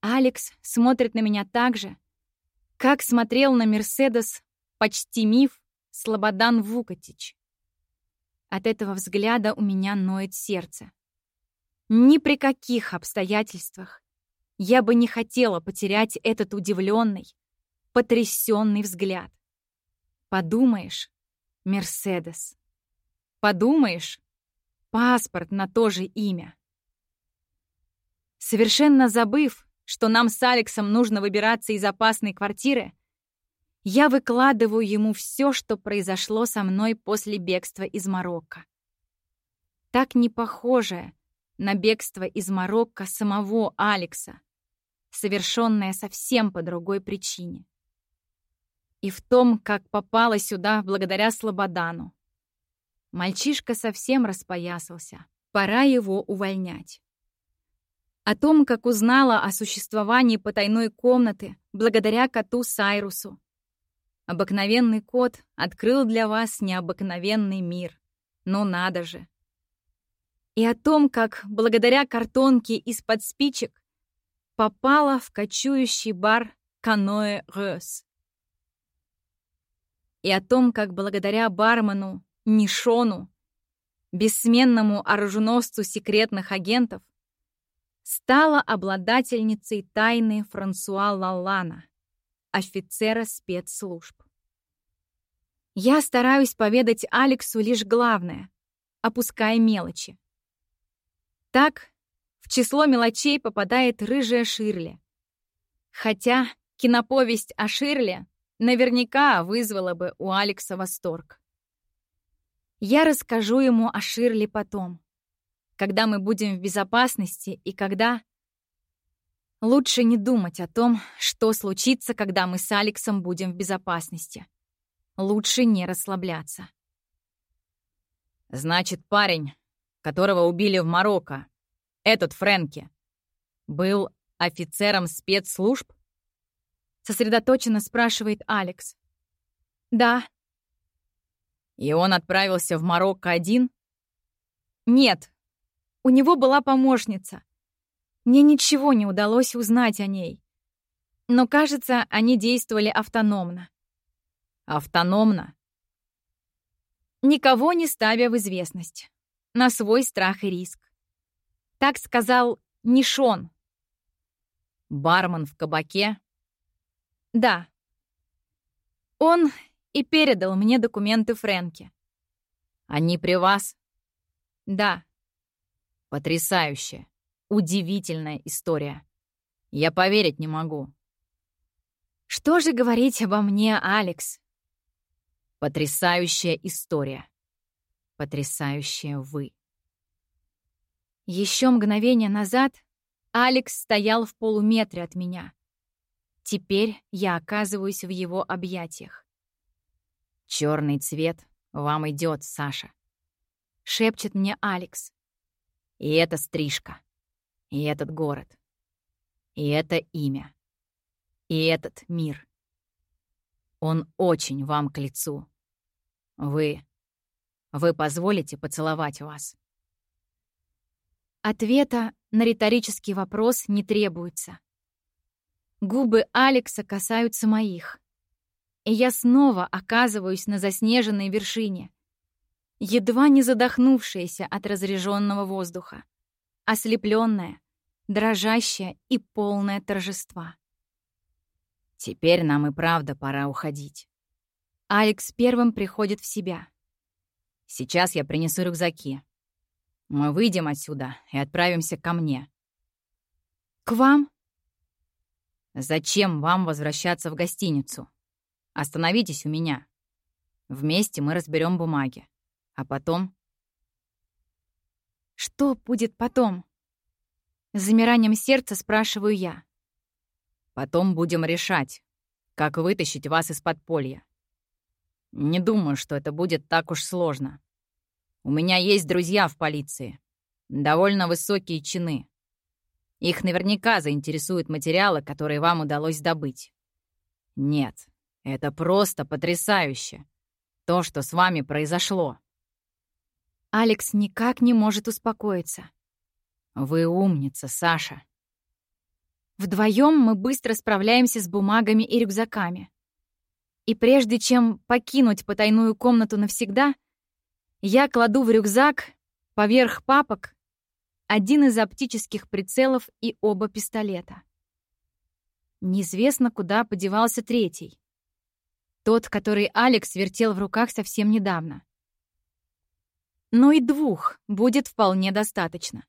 Алекс смотрит на меня так же, как смотрел на Мерседес почти миф Слободан Вукатич. От этого взгляда у меня ноет сердце. Ни при каких обстоятельствах я бы не хотела потерять этот удивленный, потрясенный взгляд. Подумаешь, Мерседес. Подумаешь, паспорт на то же имя. Совершенно забыв, что нам с Алексом нужно выбираться из опасной квартиры, я выкладываю ему все, что произошло со мной после бегства из Марокко. Так не похожее на бегство из Марокко самого Алекса, совершенное совсем по другой причине. И в том, как попала сюда благодаря Слободану. Мальчишка совсем распоясался. Пора его увольнять. О том, как узнала о существовании потайной комнаты благодаря коту Сайрусу. Обыкновенный кот открыл для вас необыкновенный мир. Ну надо же. И о том, как благодаря картонке из-под спичек попала в кочующий бар Каноэ Рёс. И о том, как благодаря бармену Нишону, бессменному оруженосцу секретных агентов, стала обладательницей тайны Франсуа Лалана, офицера спецслужб. Я стараюсь поведать Алексу лишь главное, опуская мелочи. Так в число мелочей попадает рыжая Ширли. Хотя киноповесть о Ширле наверняка вызвала бы у Алекса восторг. Я расскажу ему о Ширли потом когда мы будем в безопасности и когда... Лучше не думать о том, что случится, когда мы с Алексом будем в безопасности. Лучше не расслабляться. Значит, парень, которого убили в Марокко, этот Фрэнки, был офицером спецслужб? Сосредоточенно спрашивает Алекс. Да. И он отправился в Марокко один? Нет, у него была помощница. Мне ничего не удалось узнать о ней. Но, кажется, они действовали автономно. Автономно? Никого не ставя в известность. На свой страх и риск. Так сказал Нишон. Бармен в кабаке? Да. Он и передал мне документы Фрэнки. Они при вас? Да. Потрясающая, удивительная история. Я поверить не могу. Что же говорить обо мне, Алекс? Потрясающая история. Потрясающая вы. Еще мгновение назад Алекс стоял в полуметре от меня. Теперь я оказываюсь в его объятиях. Черный цвет вам идет, Саша. Шепчет мне Алекс. И эта стрижка. И этот город. И это имя. И этот мир. Он очень вам к лицу. Вы... Вы позволите поцеловать вас? Ответа на риторический вопрос не требуется. Губы Алекса касаются моих. И я снова оказываюсь на заснеженной вершине, едва не задохнувшаяся от разреженного воздуха, ослепленная, дрожащая и полная торжества. Теперь нам и правда пора уходить. Алекс первым приходит в себя. Сейчас я принесу рюкзаки. Мы выйдем отсюда и отправимся ко мне. К вам? Зачем вам возвращаться в гостиницу? Остановитесь у меня. Вместе мы разберем бумаги. А потом? Что будет потом? С замиранием сердца спрашиваю я. Потом будем решать, как вытащить вас из подполья. Не думаю, что это будет так уж сложно. У меня есть друзья в полиции. Довольно высокие чины. Их наверняка заинтересуют материалы, которые вам удалось добыть. Нет, это просто потрясающе. То, что с вами произошло. Алекс никак не может успокоиться. «Вы умница, Саша». Вдвоем мы быстро справляемся с бумагами и рюкзаками. И прежде чем покинуть потайную комнату навсегда, я кладу в рюкзак поверх папок один из оптических прицелов и оба пистолета. Неизвестно, куда подевался третий. Тот, который Алекс вертел в руках совсем недавно. Но и двух будет вполне достаточно.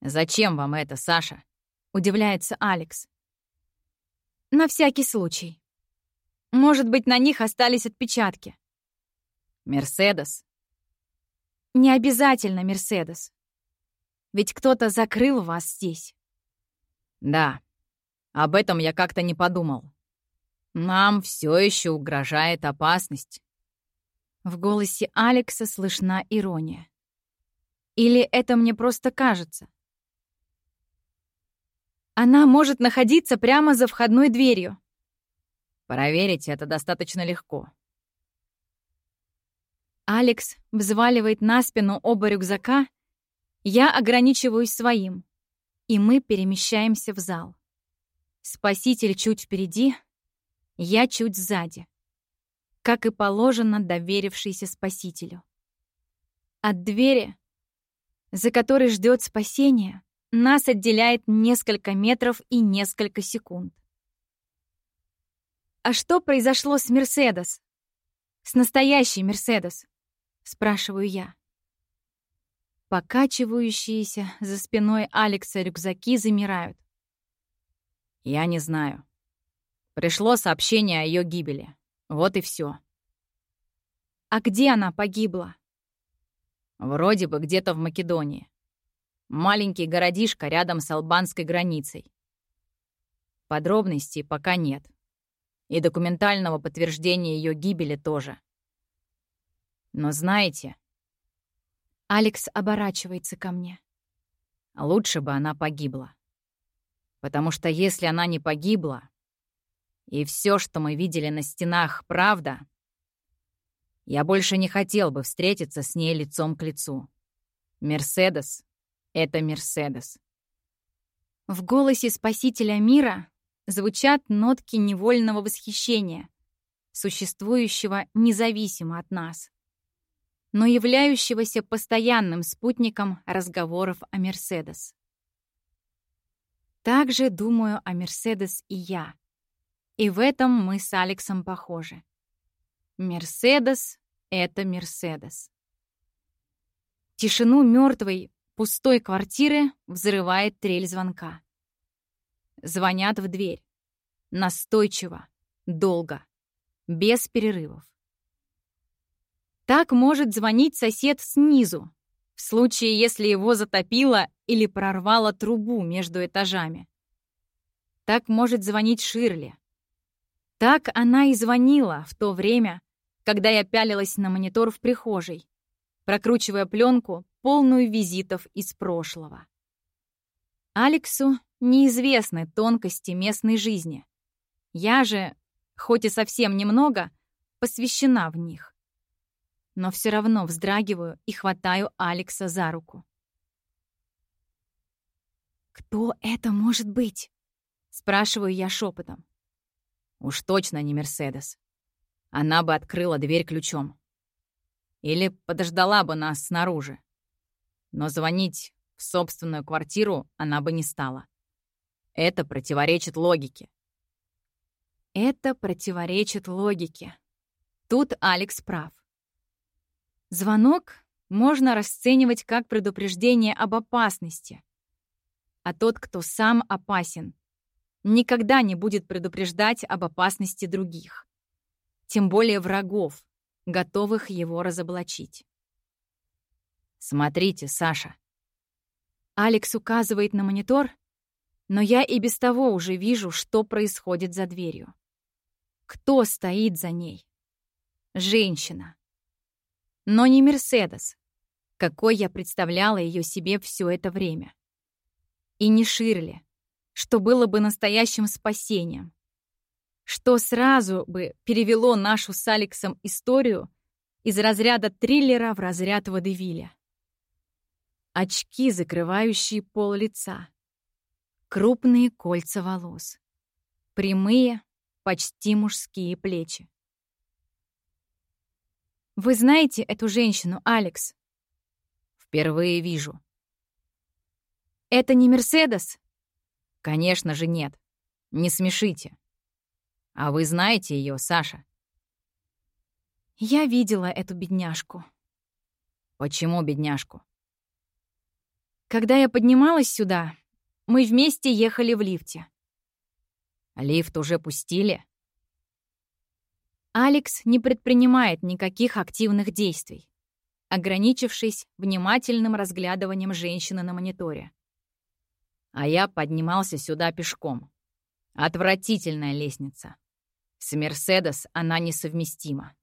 «Зачем вам это, Саша?» — удивляется Алекс. «На всякий случай. Может быть, на них остались отпечатки». «Мерседес?» «Не обязательно Мерседес. Ведь кто-то закрыл вас здесь». «Да, об этом я как-то не подумал. Нам все еще угрожает опасность». В голосе Алекса слышна ирония. Или это мне просто кажется? Она может находиться прямо за входной дверью. Проверить это достаточно легко. Алекс взваливает на спину оба рюкзака, я ограничиваюсь своим, и мы перемещаемся в зал. Спаситель чуть впереди, я чуть сзади, как и положено доверившийся спасителю. От двери, за которой ждет спасение, нас отделяет несколько метров и несколько секунд. «А что произошло с Мерседес? С настоящей Мерседес?» — спрашиваю я. Покачивающиеся за спиной Алекса рюкзаки замирают. «Я не знаю. Пришло сообщение о ее гибели. Вот и все. «А где она погибла?» «Вроде бы где-то в Македонии. Маленький городишко рядом с албанской границей. Подробностей пока нет. И документального подтверждения ее гибели тоже. Но знаете... Алекс оборачивается ко мне. Лучше бы она погибла. Потому что если она не погибла, и все, что мы видели на стенах, правда, я больше не хотел бы встретиться с ней лицом к лицу. Мерседес это Мерседес. В голосе спасителя мира звучат нотки невольного восхищения, существующего независимо от нас, но являющегося постоянным спутником разговоров о Мерседес. Также думаю о Мерседес и я. И в этом мы с Алексом похожи. Мерседес — это Мерседес. Тишину мертвой пустой квартиры взрывает трель звонка. Звонят в дверь. Настойчиво, долго, без перерывов. Так может звонить сосед снизу, в случае, если его затопило или прорвало трубу между этажами. Так может звонить Ширли. Так она и звонила в то время, когда я пялилась на монитор в прихожей, прокручивая пленку, полную визитов из прошлого. Алексу неизвестны тонкости местной жизни. Я же, хоть и совсем немного, посвящена в них. Но все равно вздрагиваю и хватаю Алекса за руку. «Кто это может быть?» — спрашиваю я шепотом. «Уж точно не Мерседес. Она бы открыла дверь ключом. Или подождала бы нас снаружи. Но звонить в собственную квартиру она бы не стала. Это противоречит логике. Это противоречит логике. Тут Алекс прав. Звонок можно расценивать как предупреждение об опасности. А тот, кто сам опасен, никогда не будет предупреждать об опасности других. Тем более врагов, готовых его разоблачить. «Смотрите, Саша». Алекс указывает на монитор, но я и без того уже вижу, что происходит за дверью. Кто стоит за ней? Женщина. Но не Мерседес, какой я представляла ее себе все это время. И не Ширли, что было бы настоящим спасением что сразу бы перевело нашу с Алексом историю из разряда триллера в разряд водевиля. Очки, закрывающие пол лица. Крупные кольца волос. Прямые, почти мужские плечи. «Вы знаете эту женщину, Алекс?» «Впервые вижу». «Это не Мерседес?» «Конечно же нет. Не смешите. А вы знаете ее, Саша?» Я видела эту бедняжку. Почему бедняжку? Когда я поднималась сюда, мы вместе ехали в лифте. Лифт уже пустили? Алекс не предпринимает никаких активных действий, ограничившись внимательным разглядыванием женщины на мониторе. А я поднимался сюда пешком. Отвратительная лестница. С Мерседес она несовместима.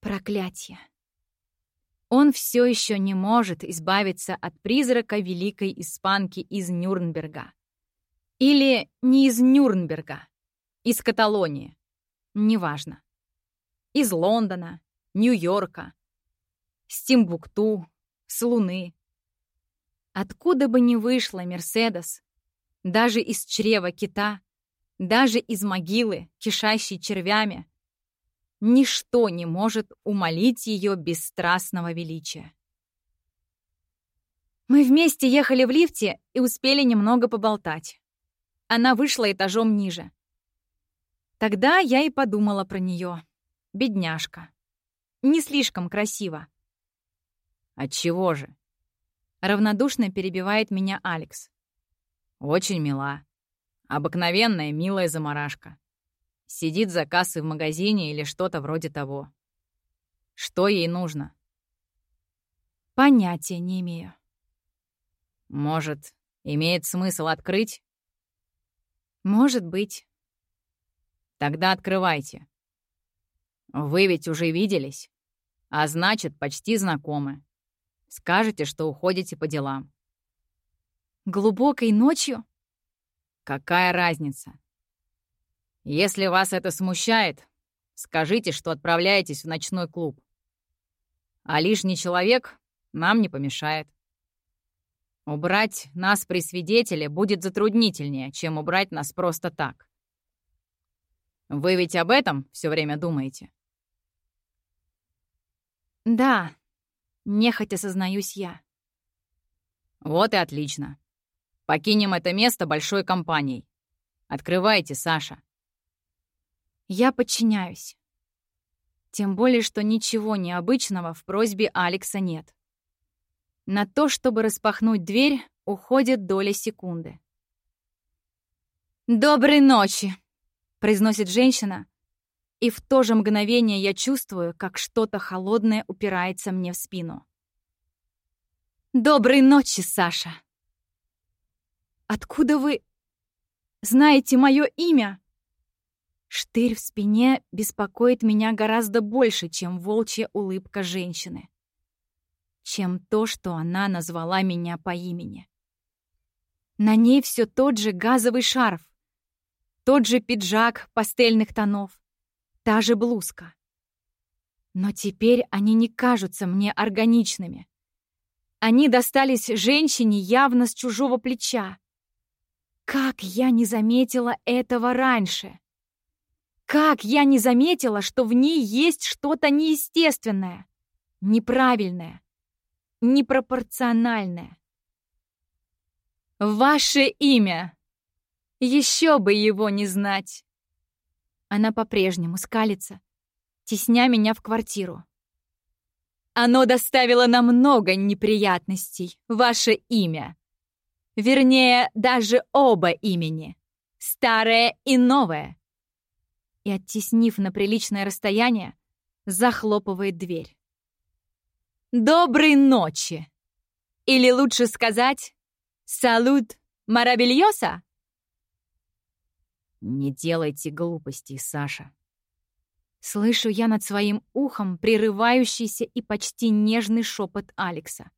Проклятие. Он все еще не может избавиться от призрака великой испанки из Нюрнберга. Или не из Нюрнберга, из Каталонии. Неважно. Из Лондона, Нью-Йорка, с Тимбукту, с Луны. Откуда бы ни вышла Мерседес, даже из чрева кита, даже из могилы, кишащей червями, ничто не может умолить ее бесстрастного величия. Мы вместе ехали в лифте и успели немного поболтать. Она вышла этажом ниже. Тогда я и подумала про нее. Бедняжка. Не слишком красиво. Отчего же? Равнодушно перебивает меня Алекс. Очень мила. Обыкновенная милая заморашка. Сидит за кассой в магазине или что-то вроде того. Что ей нужно? Понятия не имею. Может, имеет смысл открыть? Может быть. Тогда открывайте. Вы ведь уже виделись, а значит, почти знакомы. Скажете, что уходите по делам. Глубокой ночью? Какая разница? Если вас это смущает, скажите, что отправляетесь в ночной клуб. А лишний человек нам не помешает. Убрать нас при свидетеле будет затруднительнее, чем убрать нас просто так. Вы ведь об этом все время думаете? Да, нехотя сознаюсь я. Вот и отлично. Покинем это место большой компанией. Открывайте, Саша. Я подчиняюсь. Тем более, что ничего необычного в просьбе Алекса нет. На то, чтобы распахнуть дверь, уходит доля секунды. «Доброй ночи!» — произносит женщина, и в то же мгновение я чувствую, как что-то холодное упирается мне в спину. «Доброй ночи, Саша!» «Откуда вы знаете мое имя?» Штырь в спине беспокоит меня гораздо больше, чем волчья улыбка женщины чем то, что она назвала меня по имени. На ней все тот же газовый шарф, тот же пиджак пастельных тонов, та же блузка. Но теперь они не кажутся мне органичными. Они достались женщине явно с чужого плеча. Как я не заметила этого раньше? Как я не заметила, что в ней есть что-то неестественное, неправильное, непропорциональное. «Ваше имя! Еще бы его не знать!» Она по-прежнему скалится, тесня меня в квартиру. «Оно доставило нам много неприятностей, ваше имя. Вернее, даже оба имени, старое и новое». И, оттеснив на приличное расстояние, захлопывает дверь. «Доброй ночи!» Или лучше сказать «Салют Марабельоса»? Не делайте глупостей, Саша. Слышу я над своим ухом прерывающийся и почти нежный шепот Алекса.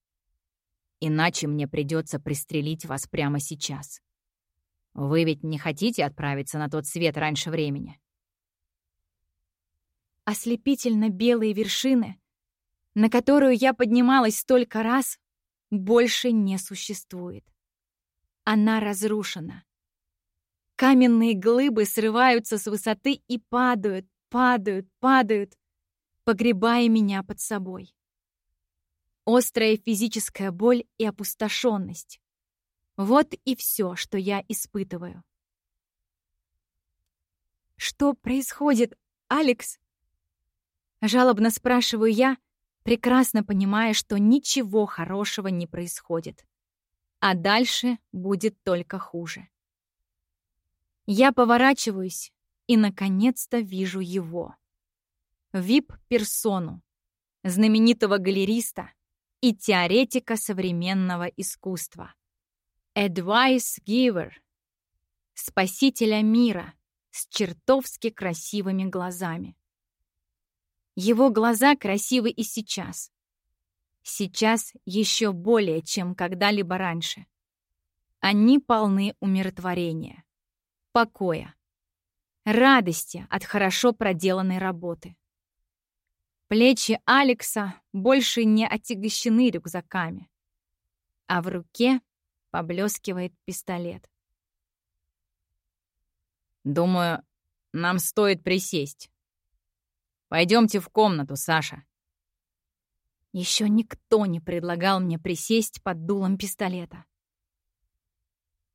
Иначе мне придется пристрелить вас прямо сейчас. Вы ведь не хотите отправиться на тот свет раньше времени? Ослепительно белые вершины на которую я поднималась столько раз, больше не существует. Она разрушена. Каменные глыбы срываются с высоты и падают, падают, падают, погребая меня под собой. Острая физическая боль и опустошенность. Вот и все, что я испытываю. «Что происходит, Алекс?» Жалобно спрашиваю я, прекрасно понимая, что ничего хорошего не происходит. А дальше будет только хуже. Я поворачиваюсь и, наконец-то, вижу его. Вип-персону, знаменитого галериста, и теоретика современного искусства. Advice Giver, спасителя мира с чертовски красивыми глазами. Его глаза красивы и сейчас. Сейчас еще более, чем когда-либо раньше. Они полны умиротворения, покоя, радости от хорошо проделанной работы. Плечи Алекса больше не отягощены рюкзаками, а в руке поблескивает пистолет. «Думаю, нам стоит присесть. Пойдемте в комнату, Саша». Еще никто не предлагал мне присесть под дулом пистолета.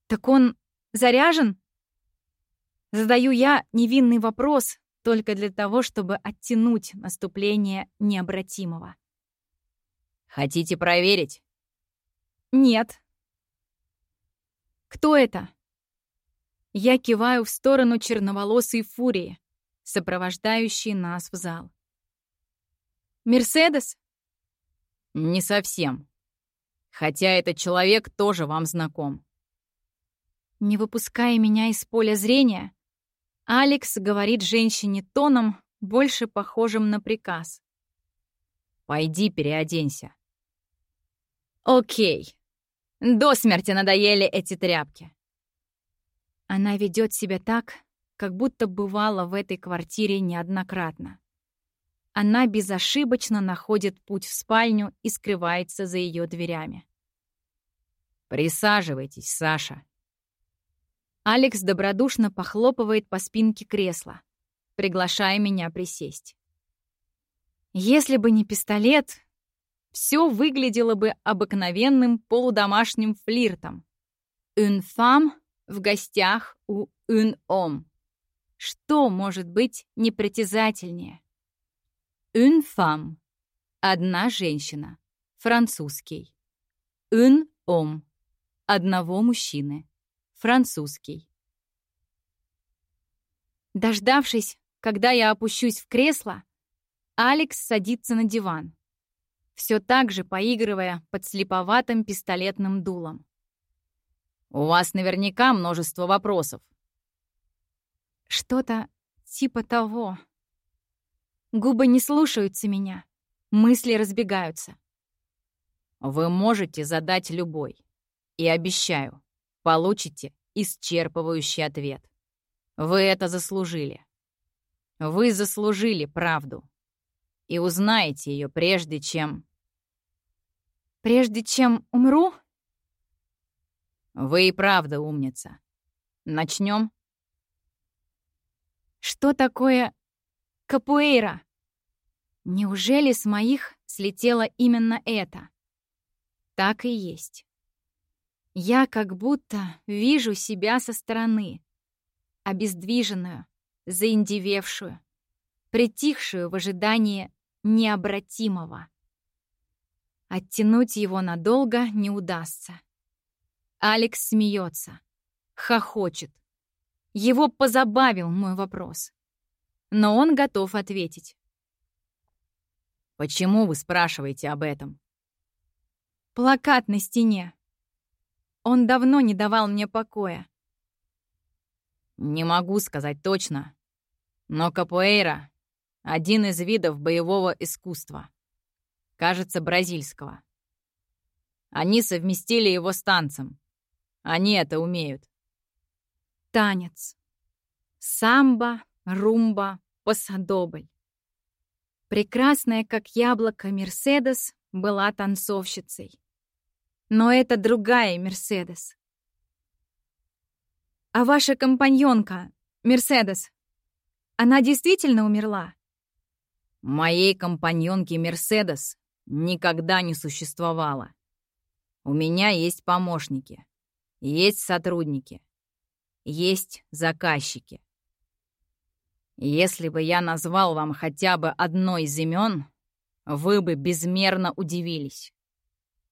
«Так он заряжен?» Задаю я невинный вопрос, только для того, чтобы оттянуть наступление необратимого. «Хотите проверить?» «Нет». «Кто это?» Я киваю в сторону черноволосой фурии, сопровождающей нас в зал. «Мерседес?» «Не совсем. Хотя этот человек тоже вам знаком». Не выпуская меня из поля зрения, Алекс говорит женщине тоном, больше похожим на приказ. «Пойди переоденься». «Окей. До смерти надоели эти тряпки». Она ведет себя так, как будто бывала в этой квартире неоднократно. Она безошибочно находит путь в спальню и скрывается за ее дверями. «Присаживайтесь, Саша», Алекс добродушно похлопывает по спинке кресла, приглашая меня присесть. Если бы не пистолет, все выглядело бы обыкновенным полудомашним флиртом. «Une femme» в гостях у «un homme». Что может быть непритязательнее? «Une femme» — одна женщина, французский. «Un homme» — одного мужчины, французский. Дождавшись, когда я опущусь в кресло, Алекс садится на диван, все так же поигрывая под слеповатым пистолетным дулом. «У вас наверняка множество вопросов». Что-то типа того. Губы не слушаются меня, мысли разбегаются. Вы можете задать любой. И обещаю, получите исчерпывающий ответ. Вы это заслужили. Вы заслужили правду. И узнаете ее прежде, чем... Прежде чем умру? Вы и правда умница. Начнем? Что такое капуэйра? Неужели с моих слетело именно это? Так и есть. Я как будто вижу себя со стороны, обездвиженную, заиндевевшую, притихшую в ожидании необратимого. Оттянуть его надолго не удастся. Алекс смеется, хохочет. Его позабавил мой вопрос. Но он готов ответить. «Почему вы спрашиваете об этом?» Плакат на стене. Он давно не давал мне покоя. Не могу сказать точно, но капуэйра — один из видов боевого искусства. Кажется, бразильского. Они совместили его с танцем. Они это умеют. Танец. Самбо, румба, пасадобль. Прекрасная, как яблоко, Мерседес была танцовщицей. Но это другая Мерседес. А ваша компаньонка, Мерседес, она действительно умерла? Моей компаньонки Мерседес никогда не существовало. У меня есть помощники, есть сотрудники, есть заказчики. Если бы я назвал вам хотя бы одно из имен, вы бы безмерно удивились.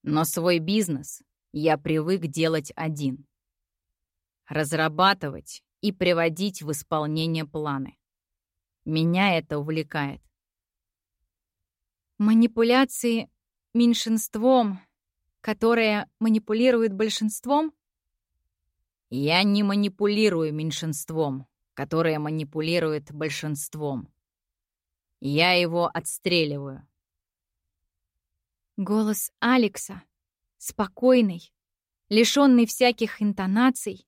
Но свой бизнес я привык делать один. Разрабатывать и приводить в исполнение планы. Меня это увлекает. Манипуляции меньшинством, которое манипулирует большинством? Я не манипулирую меньшинством, которое манипулирует большинством. Я его отстреливаю. Голос Алекса, спокойный, лишенный всяких интонаций,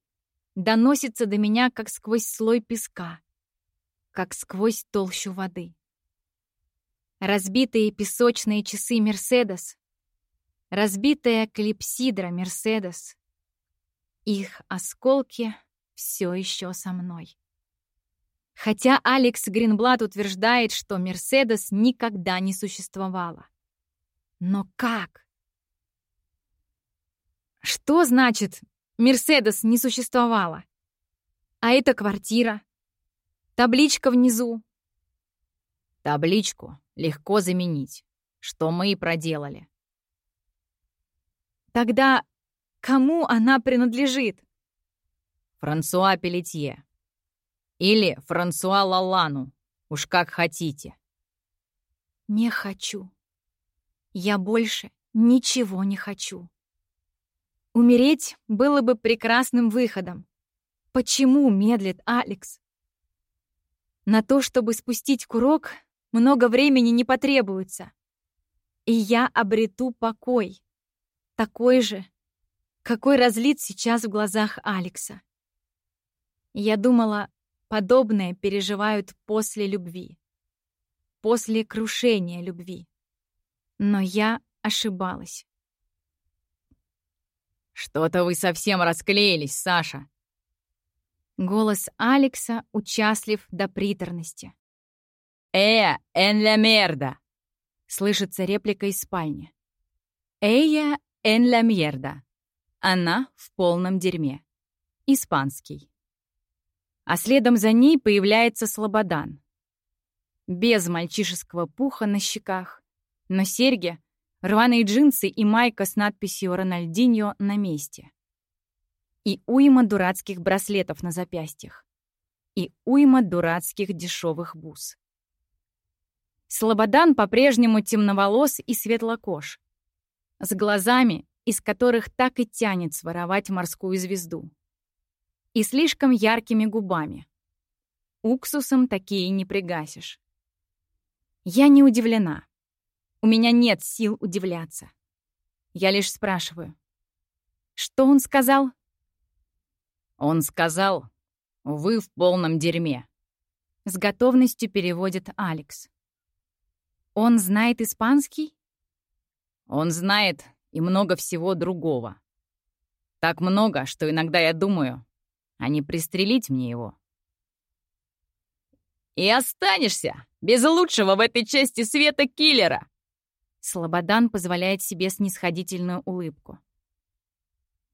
доносится до меня, как сквозь слой песка, как сквозь толщу воды. Разбитые песочные часы «Мерседес», разбитая клипсидра «Мерседес», их осколки все еще со мной. Хотя Алекс Гринблат утверждает, что «Мерседес» никогда не существовала. Но как? Что значит «Мерседес» не существовала? А это квартира? Табличка внизу? Табличку легко заменить, что мы и проделали. Тогда кому она принадлежит? Франсуа Пелетье. Или Франсуа Лалану, уж как хотите. Не хочу. Я больше ничего не хочу. Умереть было бы прекрасным выходом. Почему медлит Алекс? На то, чтобы спустить курок, много времени не потребуется. И я обрету покой. Такой же, какой разлит сейчас в глазах Алекса. Я думала, подобное переживают после любви. После крушения любви. Но я ошибалась. «Что-то вы совсем расклеились, Саша!» Голос Алекса участлив до приторности. «Э, эн ля мерда!» Слышится реплика из спальни. «Эя эн ля мерда». Она в полном дерьме. Испанский. А следом за ней появляется Слободан. Без мальчишеского пуха на щеках, но серьги, рваные джинсы и майка с надписью «Рональдиньо» на месте. И уйма дурацких браслетов на запястьях. И уйма дурацких дешевых бус. Слободан по-прежнему темноволос и светлокож, с глазами, из которых так и тянет своровать морскую звезду, и слишком яркими губами. Уксусом такие не пригасишь. Я не удивлена. У меня нет сил удивляться. Я лишь спрашиваю. Что он сказал? Он сказал, вы в полном дерьме. С готовностью переводит Алекс. Он знает испанский? Он знает и много всего другого. Так много, что иногда я думаю, а не пристрелить мне его. «И останешься без лучшего в этой части света киллера!» Слободан позволяет себе снисходительную улыбку.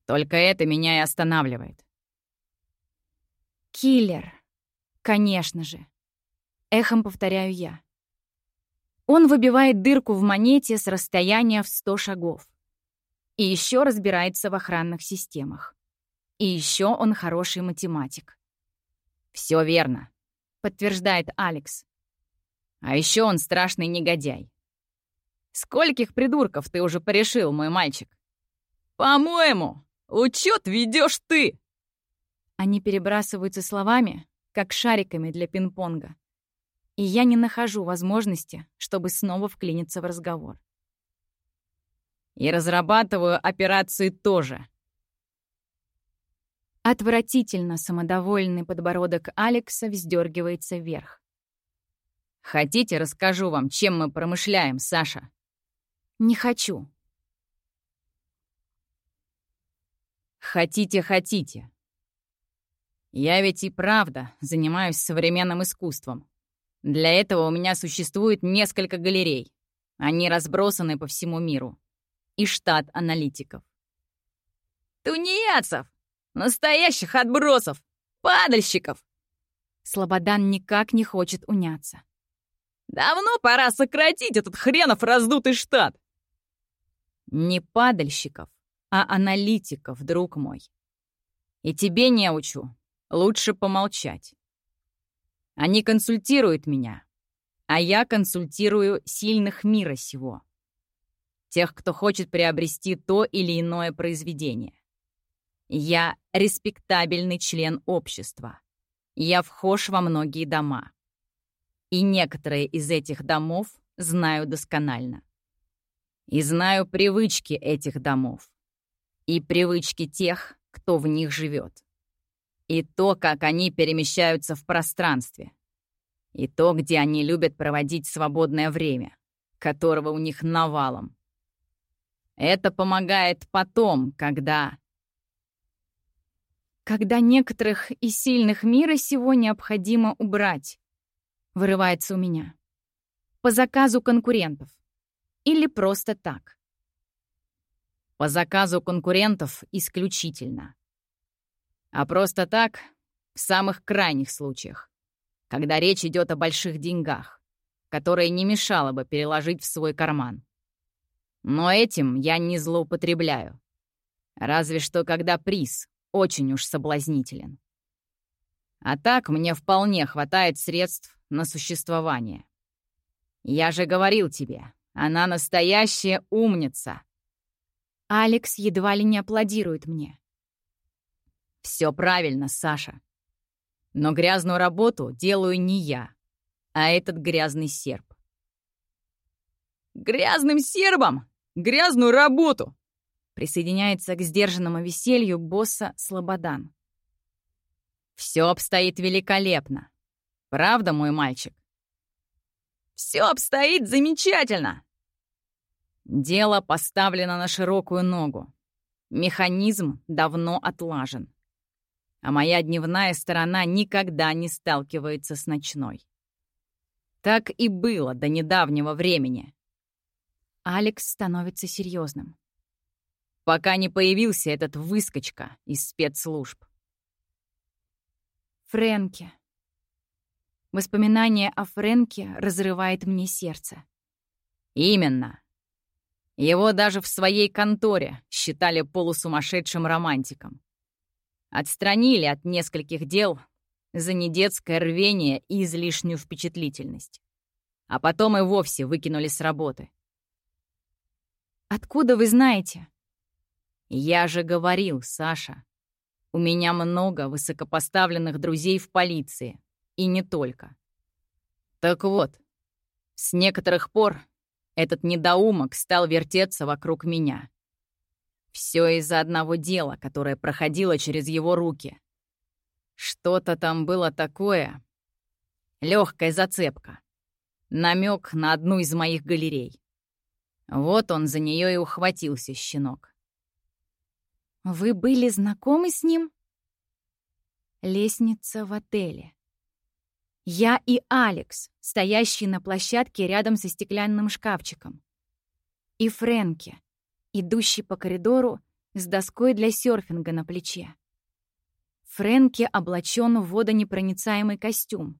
«Только это меня и останавливает». «Киллер, конечно же!» Эхом повторяю я. Он выбивает дырку в монете с расстояния в 100 шагов. И еще разбирается в охранных системах. И еще он хороший математик. «Все верно», — подтверждает Алекс. «А еще он страшный негодяй. Скольких придурков ты уже порешил, мой мальчик?» «По-моему, учет ведешь ты!» Они перебрасываются словами, как шариками для пинг-понга и я не нахожу возможности, чтобы снова вклиниться в разговор. И разрабатываю операции тоже. Отвратительно самодовольный подбородок Алекса вздергивается вверх. Хотите, расскажу вам, чем мы промышляем, Саша? Не хочу. Хотите, хотите. Я ведь и правда занимаюсь современным искусством. Для этого у меня существует несколько галерей. Они разбросаны по всему миру. И штат аналитиков. Тунеядцев! Настоящих отбросов! Падальщиков! Слободан никак не хочет уняться. Давно пора сократить этот хренов раздутый штат. Не падальщиков, а аналитиков, друг мой. И тебе не учу. Лучше помолчать. Они консультируют меня, а я консультирую сильных мира сего. Тех, кто хочет приобрести то или иное произведение. Я респектабельный член общества. Я вхож во многие дома. И некоторые из этих домов знаю досконально. И знаю привычки этих домов. И привычки тех, кто в них живет. И то, как они перемещаются в пространстве. И то, где они любят проводить свободное время, которого у них навалом. Это помогает потом, когда... Когда некоторых из сильных мира сего необходимо убрать, вырывается у меня. По заказу конкурентов. Или просто так. По заказу конкурентов исключительно. А просто так в самых крайних случаях, когда речь идет о больших деньгах, которые не мешало бы переложить в свой карман. Но этим я не злоупотребляю. Разве что когда приз очень уж соблазнителен. А так мне вполне хватает средств на существование. Я же говорил тебе, она настоящая умница. Алекс едва ли не аплодирует мне. Все правильно, Саша. Но грязную работу делаю не я, а этот грязный серб. Грязным сербом? Грязную работу! Присоединяется к сдержанному веселью босса Слободан. Все обстоит великолепно. Правда, мой мальчик? Все обстоит замечательно. Дело поставлено на широкую ногу. Механизм давно отлажен а моя дневная сторона никогда не сталкивается с ночной. Так и было до недавнего времени. Алекс становится серьезным. Пока не появился этот выскочка из спецслужб. Фрэнки. Воспоминание о Фрэнке разрывает мне сердце. Именно. Его даже в своей конторе считали полусумасшедшим романтиком. Отстранили от нескольких дел за недетское рвение и излишнюю впечатлительность. А потом и вовсе выкинули с работы. «Откуда вы знаете?» «Я же говорил, Саша. У меня много высокопоставленных друзей в полиции. И не только. Так вот, с некоторых пор этот недоумок стал вертеться вокруг меня. Все из-за одного дела, которое проходило через его руки. Что-то там было такое. Легкая зацепка. Намек на одну из моих галерей. Вот он за нее и ухватился, щенок. «Вы были знакомы с ним?» Лестница в отеле. Я и Алекс, стоящие на площадке рядом со стеклянным шкафчиком. И Фрэнки, идущий по коридору с доской для серфинга на плече. Фрэнки облачен в водонепроницаемый костюм,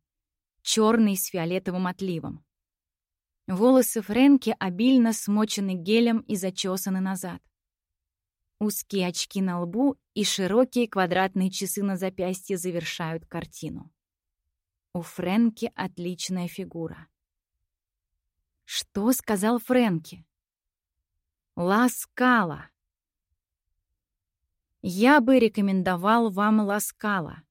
черный с фиолетовым отливом. Волосы Фрэнки обильно смочены гелем и зачесаны назад. Узкие очки на лбу и широкие квадратные часы на запястье завершают картину. У Фрэнки отличная фигура. Что сказал Фрэнки? Ласкала. Я бы рекомендовал вам Ласкала.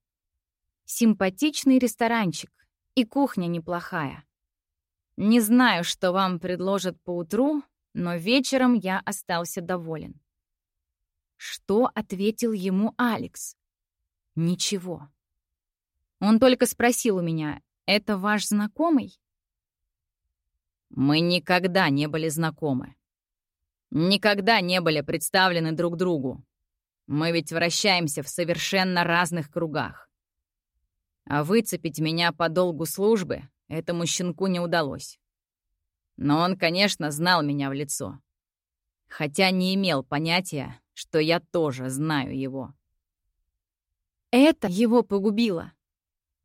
Симпатичный ресторанчик и кухня неплохая. Не знаю, что вам предложат поутру, но вечером я остался доволен. Что ответил ему Алекс? Ничего. Он только спросил у меня, «Это ваш знакомый?» Мы никогда не были знакомы никогда не были представлены друг другу. Мы ведь вращаемся в совершенно разных кругах. А выцепить меня по долгу службы этому щенку не удалось. Но он, конечно, знал меня в лицо. Хотя не имел понятия, что я тоже знаю его. «Это его погубило?» —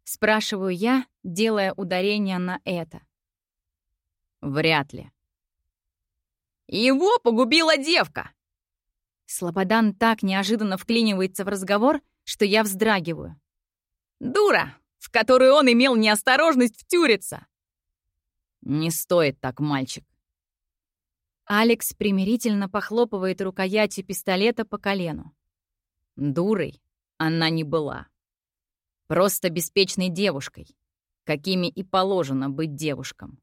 спрашиваю я, делая ударение на «это». Вряд ли. «Его погубила девка!» Слободан так неожиданно вклинивается в разговор, что я вздрагиваю. «Дура, в которую он имел неосторожность втюриться!» «Не стоит так, мальчик. Алекс примирительно похлопывает рукоятью пистолета по колену. Дурой она не была. Просто беспечной девушкой, какими и положено быть девушкам.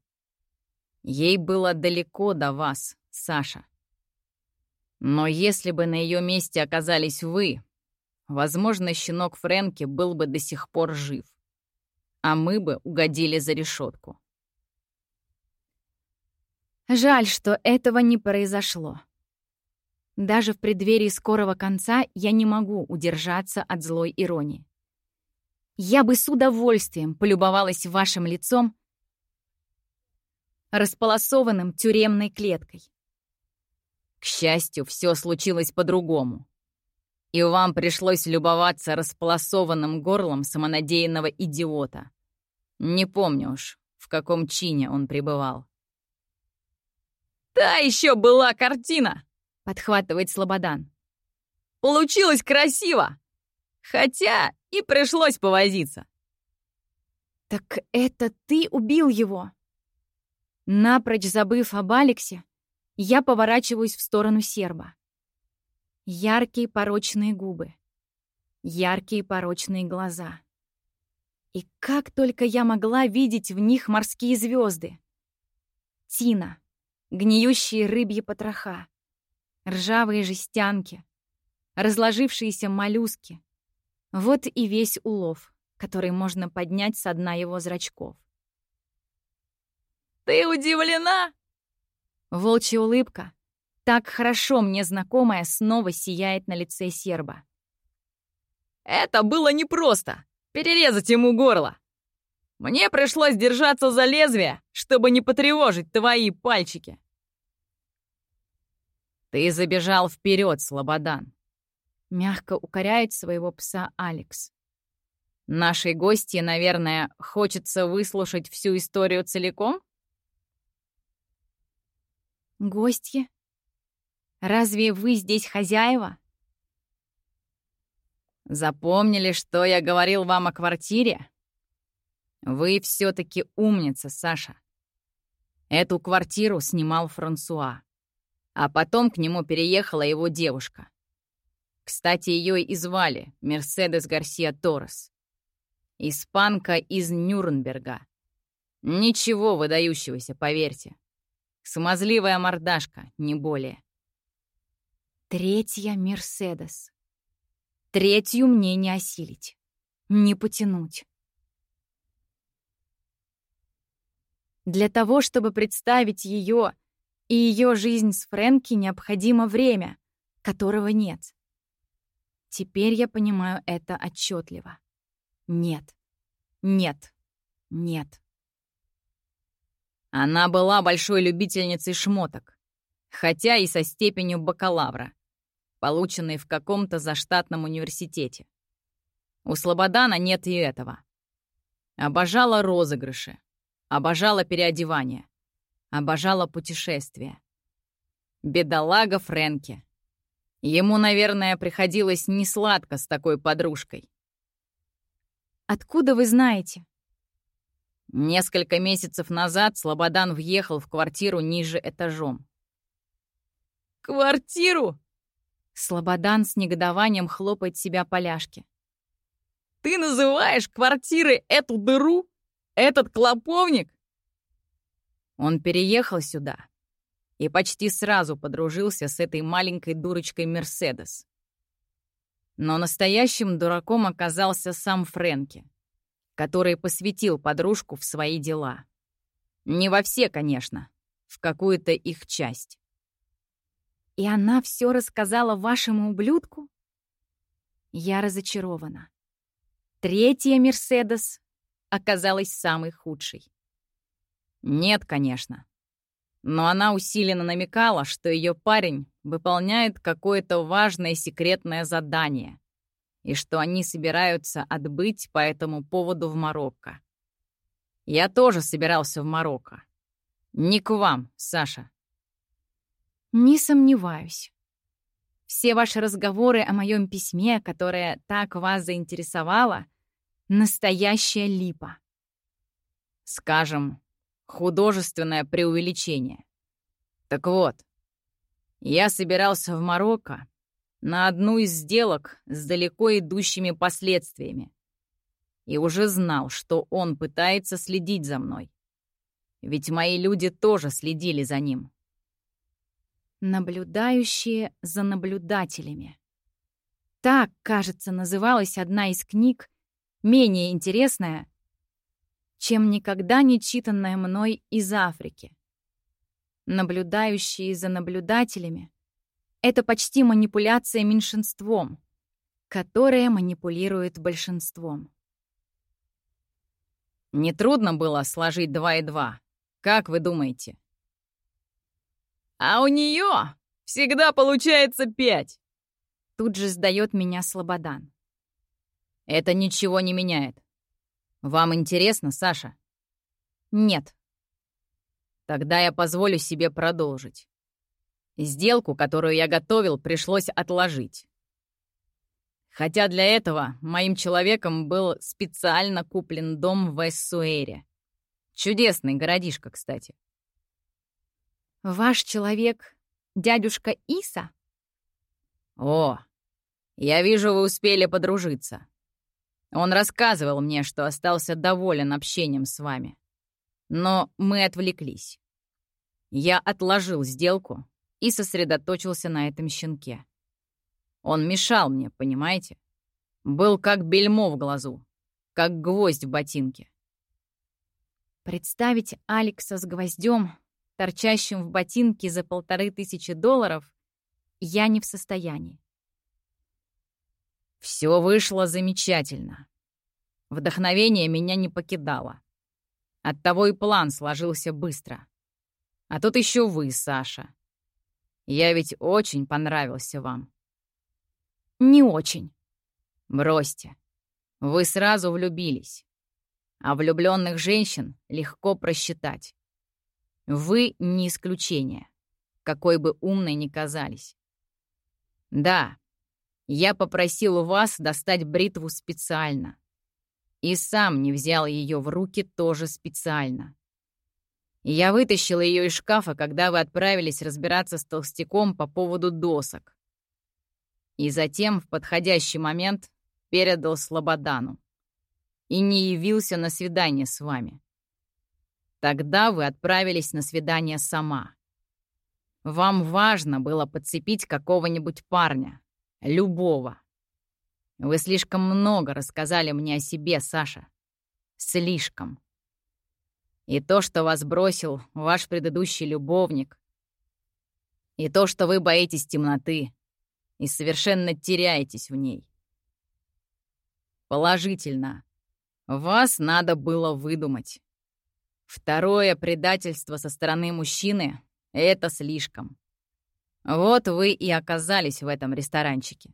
Ей было далеко до вас, Саша. Но если бы на ее месте оказались вы, возможно, щенок Фрэнки был бы до сих пор жив, а мы бы угодили за решетку. Жаль, что этого не произошло. Даже в преддверии скорого конца я не могу удержаться от злой иронии. Я бы с удовольствием полюбовалась вашим лицом, располосованным тюремной клеткой. К счастью, все случилось по-другому. И вам пришлось любоваться располосованным горлом самонадеянного идиота. Не помню уж, в каком чине он пребывал. «Та еще была картина!» — подхватывает Слободан. «Получилось красиво! Хотя и пришлось повозиться». «Так это ты убил его?» Напрочь забыв об Алексе, я поворачиваюсь в сторону серба. Яркие порочные губы, яркие порочные глаза. И как только я могла видеть в них морские звезды. Тина, гниющие рыбьи потроха, ржавые жестянки, разложившиеся моллюски. Вот и весь улов, который можно поднять со дна его зрачков. «Ты удивлена?» Волчья улыбка, так хорошо мне знакомая, снова сияет на лице серба. «Это было непросто — перерезать ему горло. Мне пришлось держаться за лезвие, чтобы не потревожить твои пальчики. Ты забежал вперед, Слободан. Мягко укоряет своего пса Алекс. Нашей гости, наверное, хочется выслушать всю историю целиком? Гостья? Разве вы здесь хозяева? Запомнили, что я говорил вам о квартире? Вы все-таки умница, Саша. Эту квартиру снимал Франсуа. А потом к нему переехала его девушка. Кстати, ее и звали Мерседес Гарсия Торрес. Испанка из Нюрнберга. Ничего выдающегося, поверьте. Смазливая мордашка, не более. Третья Мерседес. Третью мне не осилить, не потянуть. Для того, чтобы представить ее и ее жизнь с Фрэнки, необходимо время, которого нет. Теперь я понимаю это отчетливо. Нет, нет, нет. Она была большой любительницей шмоток, хотя и со степенью бакалавра, полученной в каком-то заштатном университете. У Слободана нет и этого. Обожала розыгрыши, Обожала переодевание. Обожала путешествия. Бедолага Фрэнки. Ему, наверное, приходилось несладко с такой подружкой. «Откуда вы знаете?» Несколько месяцев назад Слободан въехал в квартиру ниже этажом. «Квартиру?» Слободан с негодованием хлопает себя по ляжке. «Ты называешь квартирой эту дыру?» Этот клоповник?» Он переехал сюда и почти сразу подружился с этой маленькой дурочкой Мерседес. Но настоящим дураком оказался сам Фрэнки, который посвятил подружку в свои дела. Не во все, конечно, в какую-то их часть. «И она все рассказала вашему ублюдку?» Я разочарована. третья «Мерседес» оказалась самой худшей. Нет, конечно. Но она усиленно намекала, что ее парень выполняет какое-то важное секретное задание и что они собираются отбыть по этому поводу в Марокко. Я тоже собирался в Марокко. Не к вам, Саша. Не сомневаюсь. Все ваши разговоры о моем письме, которое так вас заинтересовало, настоящая липа. Скажем, художественное преувеличение. Так вот, я собирался в Марокко на одну из сделок с далеко идущими последствиями и уже знал, что он пытается следить за мной. Ведь мои люди тоже следили за ним. «Наблюдающие за наблюдателями». Так, кажется, называлась одна из книг, менее интересная, чем никогда не читанная мной из Африки. Наблюдающие за наблюдателями — это почти манипуляция меньшинством, которая манипулирует большинством. Нетрудно было сложить два и два. Как вы думаете? А у нее всегда получается пять. Тут же сдает меня Слободан. Это ничего не меняет. Вам интересно, Саша? Нет. Тогда я позволю себе продолжить. Сделку, которую я готовил, пришлось отложить. Хотя для этого моим человеком был специально куплен дом в Эссуэре. Чудесный городишко, кстати. Ваш человек — дядюшка Иса? О, я вижу, вы успели подружиться. Он рассказывал мне, что остался доволен общением с вами. Но мы отвлеклись. Я отложил сделку и сосредоточился на этом щенке. Он мешал мне, понимаете? Был как бельмо в глазу, как гвоздь в ботинке. Представить Алекса с гвоздем, торчащим в ботинке за полторы тысячи долларов, я не в состоянии. Все вышло замечательно. Вдохновение меня не покидало. Оттого и план сложился быстро. А тут еще вы, Саша. Я ведь очень понравился вам. Не очень. Бросьте. Вы сразу влюбились. А влюбленных женщин легко просчитать. Вы не исключение, какой бы умной ни казались. Да, я попросил вас достать бритву специально. И сам не взял ее в руки тоже специально. Я вытащил ее из шкафа, когда вы отправились разбираться с толстяком по поводу досок и затем в подходящий момент передал Слободану и не явился на свидание с вами. Тогда вы отправились на свидание сама. Вам важно было подцепить какого-нибудь парня, любого. Вы слишком много рассказали мне о себе, Саша. Слишком. И то, что вас бросил ваш предыдущий любовник, и то, что вы боитесь темноты, и совершенно теряетесь в ней. Положительно. Вас надо было выдумать. Второе предательство со стороны мужчины — это слишком. Вот вы и оказались в этом ресторанчике.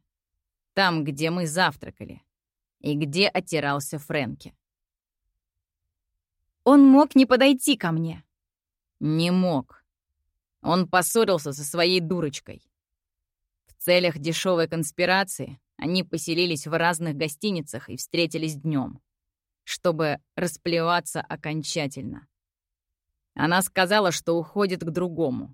Там, где мы завтракали. И где оттирался Фрэнки. Он мог не подойти ко мне. Не мог. Он поссорился со своей дурочкой целях дешевой конспирации они поселились в разных гостиницах и встретились днем, чтобы расплеваться окончательно. Она сказала, что уходит к другому,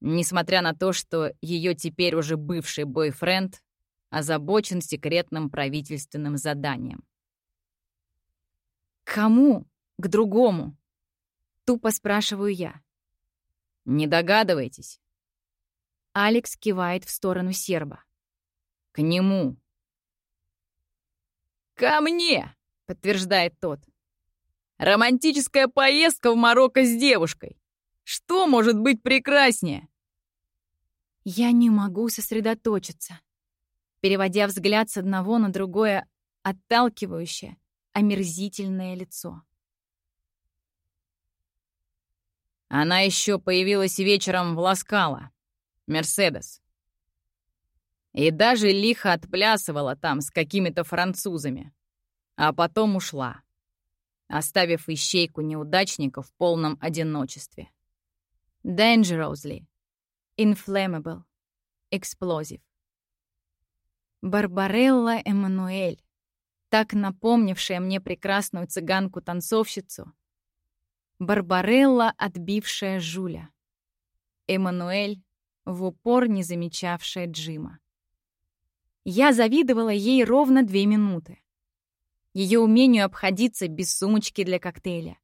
несмотря на то, что ее теперь уже бывший бойфренд озабочен секретным правительственным заданием. «Кому? К другому?» — тупо спрашиваю я. «Не догадываетесь?» Алекс кивает в сторону серба. «К нему!» «Ко мне!» — подтверждает тот. «Романтическая поездка в Марокко с девушкой. Что может быть прекраснее?» Я не могу сосредоточиться. Переводя взгляд с одного на другое отталкивающее, омерзительное лицо. Она еще появилась вечером в Ласкало, Мерседес. И даже лихо отплясывала там с какими-то французами. А потом ушла, оставив ищейку неудачника в полном одиночестве. Dangerously. Inflammable. Explosive. Барбарелла Эммануэль, так напомнившая мне прекрасную цыганку-танцовщицу. Барбарелла, отбившая Жуля. Эммануэль, в упор не замечавшая Джима. Я завидовала ей ровно две минуты. Ее умению обходиться без сумочки для коктейля.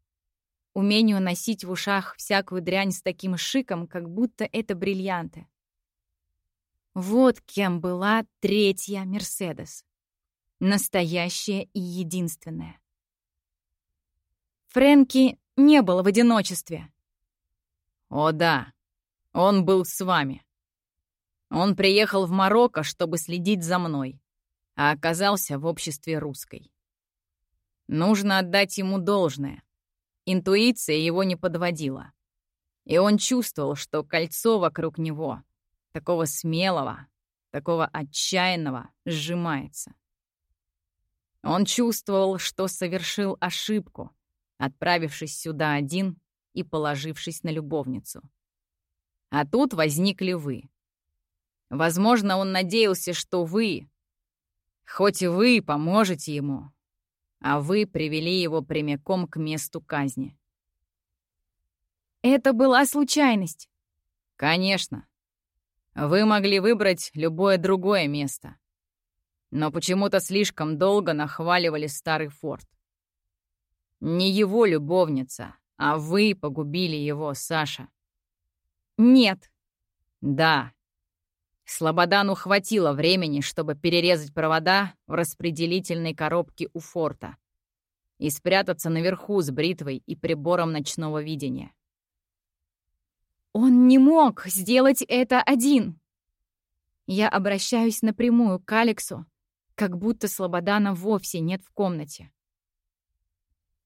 Умению носить в ушах всякую дрянь с таким шиком, как будто это бриллианты. Вот кем была третья Мерседес. Настоящая и единственная. Фрэнки не было в одиночестве. О да, он был с вами. Он приехал в Марокко, чтобы следить за мной, а оказался в обществе русской. Нужно отдать ему должное. Интуиция его не подводила. И он чувствовал, что кольцо вокруг него такого смелого, такого отчаянного, сжимается. Он чувствовал, что совершил ошибку, отправившись сюда один и положившись на любовницу. А тут возникли вы. Возможно, он надеялся, что вы, хоть вы поможете ему, а вы привели его прямиком к месту казни. Это была случайность. Конечно. Вы могли выбрать любое другое место. Но почему-то слишком долго нахваливали старый форт. Не его любовница, а вы погубили его, Саша. Нет. Да. Слободану хватило времени, чтобы перерезать провода в распределительной коробке у форта и спрятаться наверху с бритвой и прибором ночного видения. Он не мог сделать это один. Я обращаюсь напрямую к Алексу, как будто Слободана вовсе нет в комнате.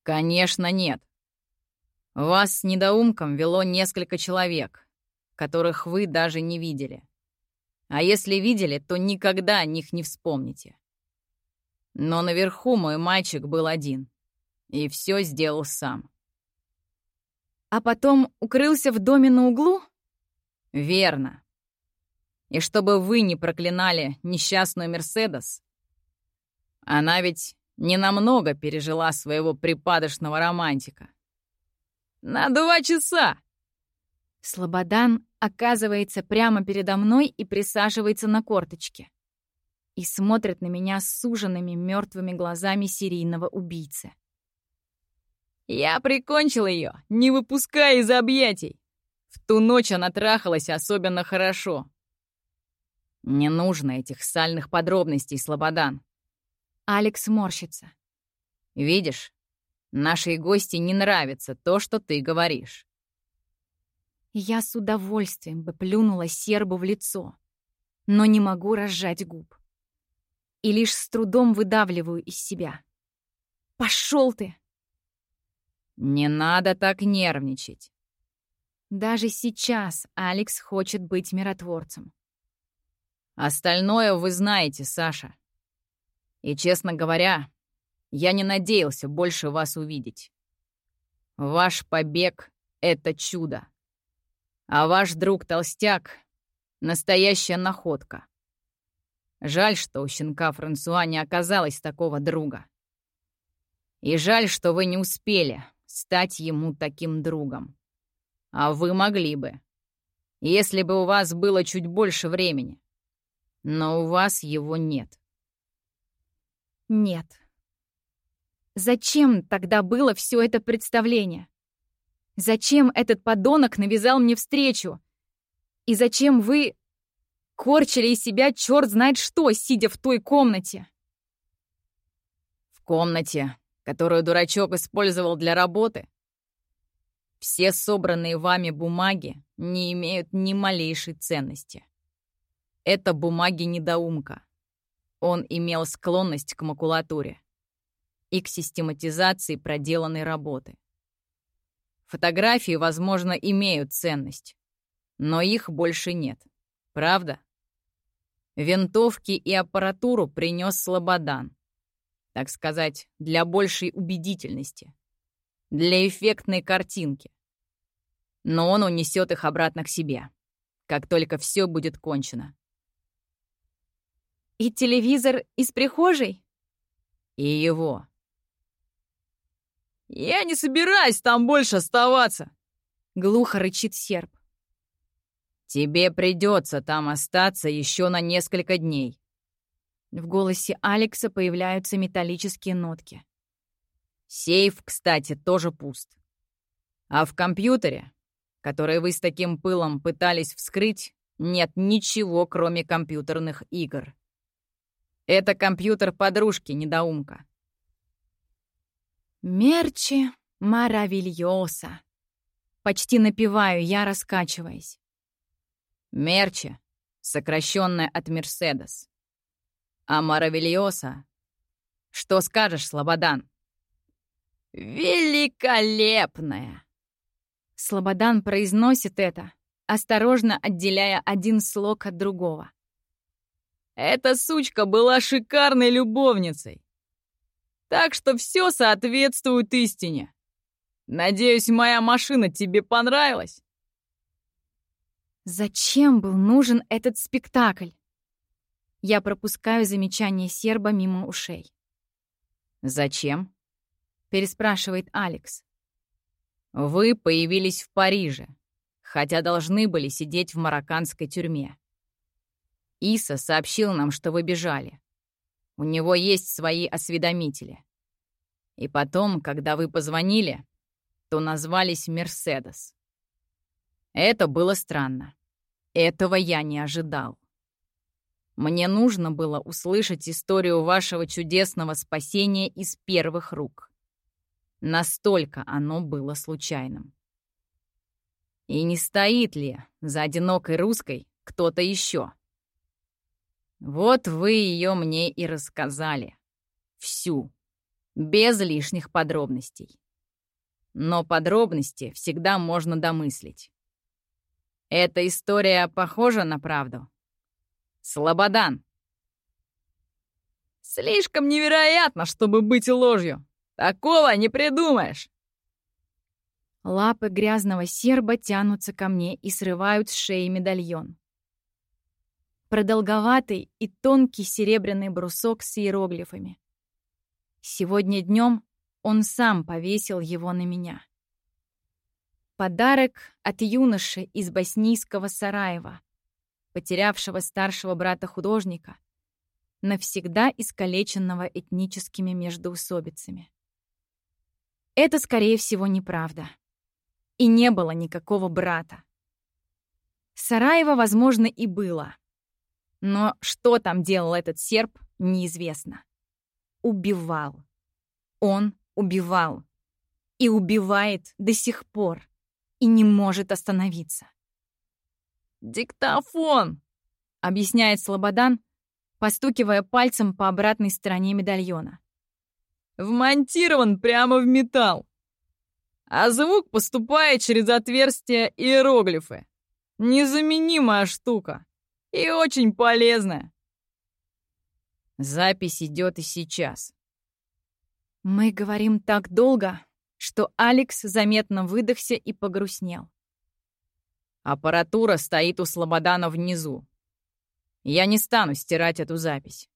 Конечно, нет. Вас с недоумком вело несколько человек, которых вы даже не видели. А если видели, то никогда о них не вспомните. Но наверху мой мальчик был один и все сделал сам. А потом укрылся в доме на углу? Верно. И чтобы вы не проклинали несчастную Мерседес, она ведь не намного пережила своего припадочного романтика. На два часа! Слободан оказывается прямо передо мной и присаживается на корточке. И смотрит на меня суженными мертвыми глазами серийного убийцы. Я прикончил ее, не выпуская из объятий. В ту ночь она трахалась особенно хорошо. Не нужно этих сальных подробностей, Слободан. Алекс морщится. Видишь, нашей гости не нравится то, что ты говоришь. Я с удовольствием бы плюнула сербу в лицо, но не могу разжать губ. И лишь с трудом выдавливаю из себя. «Пошел ты!» «Не надо так нервничать». Даже сейчас Алекс хочет быть миротворцем. Остальное вы знаете, Саша. И, честно говоря, я не надеялся больше вас увидеть. Ваш побег — это чудо. А ваш друг-толстяк — настоящая находка. Жаль, что у щенка Франсуа не оказалось такого друга. И жаль, что вы не успели, стать ему таким другом. А вы могли бы, если бы у вас было чуть больше времени. Но у вас его нет. Нет. Зачем тогда было все это представление? Зачем этот подонок навязал мне встречу? И зачем вы корчили из себя черт знает что, сидя в той комнате? В комнате которую дурачок использовал для работы? Все собранные вами бумаги не имеют ни малейшей ценности. Это бумаги недоумка. Он имел склонность к макулатуре и к систематизации проделанной работы. Фотографии, возможно, имеют ценность, но их больше нет. Правда? Винтовки и аппаратуру принес Слободан. Так сказать, для большей убедительности. Для эффектной картинки. Но он унесет их обратно к себе, как только все будет кончено. «И телевизор из прихожей?» «И его», «Я не собираюсь там больше оставаться!» — глухо рычит серб. «Тебе придется там остаться еще на несколько дней». В голосе Алекса появляются металлические нотки. Сейф, кстати, тоже пуст. А в компьютере, который вы с таким пылом пытались вскрыть, нет ничего, кроме компьютерных игр. Это компьютер подружки, недоумка. «Мерчи маравильоса!» Почти напеваю я, раскачиваясь. Мерчи, сокращенная от Мерседес. А Маравильоса... Что скажешь, Слободан? Великолепная! Слободан произносит это, осторожно отделяя один слог от другого. Эта сучка была шикарной любовницей. Так что все соответствует истине. Надеюсь, моя машина тебе понравилась? Зачем был нужен этот спектакль? Я пропускаю замечание серба мимо ушей. «Зачем?» — переспрашивает Алекс. «Вы появились в Париже, хотя должны были сидеть в марокканской тюрьме. Иса сообщил нам, что вы бежали. У него есть свои осведомители. И потом, когда вы позвонили, то назвались «Мерседес». Это было странно. Этого я не ожидал. Мне нужно было услышать историю вашего чудесного спасения из первых рук. Настолько оно было случайным. И не стоит ли за одинокой русской кто-то еще? Вот вы ее мне и рассказали. Всю. Без лишних подробностей. Но подробности всегда можно домыслить. Эта история похожа на правду? Слободан. Слишком невероятно, чтобы быть ложью. Такого не придумаешь. Лапы грязного серба тянутся ко мне и срывают с шеи медальон. Продолговатый и тонкий серебряный брусок с иероглифами. Сегодня днем он сам повесил его на меня. Подарок от юноши из боснийского Сараева, потерявшего старшего брата-художника, навсегда искалеченного этническими междоусобицами. Это, скорее всего, неправда. И не было никакого брата. Сараева, возможно, и было — но что там делал этот серб, неизвестно. Убивал. Он убивал. И убивает до сих пор. И не может остановиться. «Диктофон!» — объясняет Слободан, постукивая пальцем по обратной стороне медальона. «Вмонтирован прямо в металл. А звук поступает через отверстия иероглифы. Незаменимая штука. И очень полезно. Запись идет и сейчас. Мы говорим так долго, что Алекс заметно выдохся и погрустнел. Аппаратура стоит у Слободана внизу. Я не стану стирать эту запись.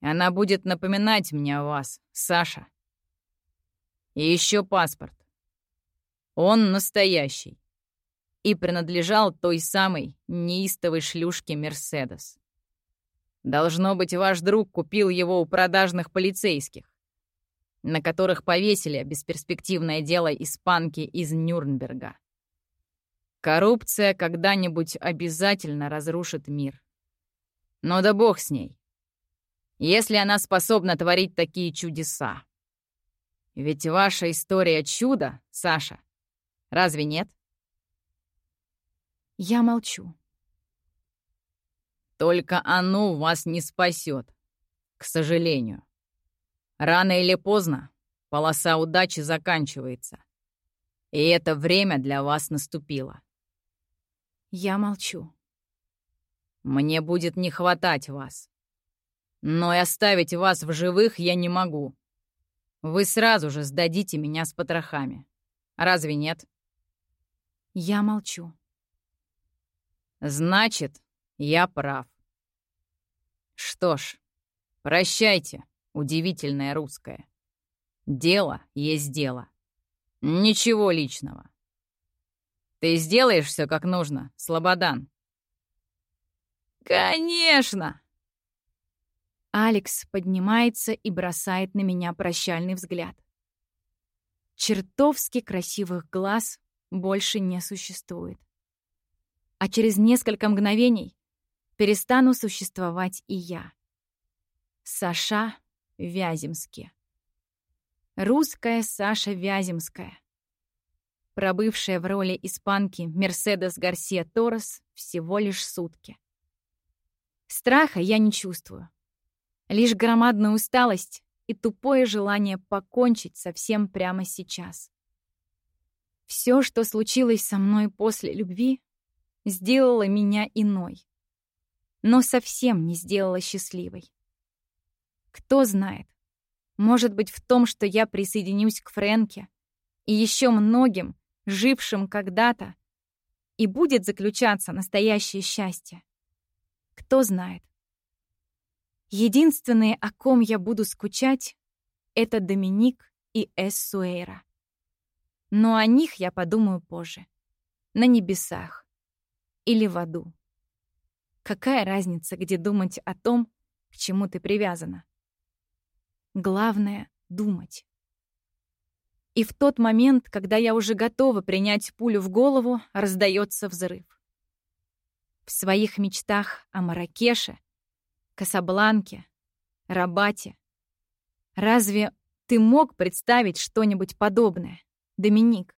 Она будет напоминать мне о вас, Саша. И еще паспорт. Он настоящий и принадлежал той самой неистовой шлюшке Мерседес. Должно быть, ваш друг купил его у продажных полицейских, на которых повесили бесперспективное дело испанки из Нюрнберга. Коррупция когда-нибудь обязательно разрушит мир. Но да бог с ней. Если она способна творить такие чудеса. Ведь ваша история чудо, Саша. Разве нет? Я молчу. Только оно вас не спасет, к сожалению. Рано или поздно полоса удачи заканчивается. И это время для вас наступило. Я молчу. Мне будет не хватать вас. Но и оставить вас в живых я не могу. Вы сразу же сдадите меня с потрохами. Разве нет? Я молчу. Значит, я прав. Что ж, прощайте, удивительное русское. Дело есть дело. Ничего личного. Ты сделаешь все как нужно, Слободан? Конечно! Алекс поднимается и бросает на меня прощальный взгляд. Чертовски красивых глаз больше не существует. А через несколько мгновений перестану существовать и я. Саша Вяземский. Русская Саша Вяземская. Пробывшая в роли испанки Мерседес Гарсия Торрес всего лишь сутки. Страха я не чувствую. Лишь громадная усталость и тупое желание покончить со всем прямо сейчас. Все, что случилось со мной после любви, сделало меня иной. Но совсем не сделало счастливой. Кто знает, может быть в том, что я присоединюсь к Фрэнке и еще многим, жившим когда-то, и будет заключаться настоящее счастье. Кто знает. Единственные, о ком я буду скучать, это Доминик и Эссуэйра. Но о них я подумаю позже. На небесах. Или в аду. Какая разница, где думать о том, к чему ты привязана? Главное — думать. И в тот момент, когда я уже готова принять пулю в голову, раздается взрыв. В своих мечтах о Маракеше Касабланке, Рабате. Разве ты мог представить что-нибудь подобное, Доминик?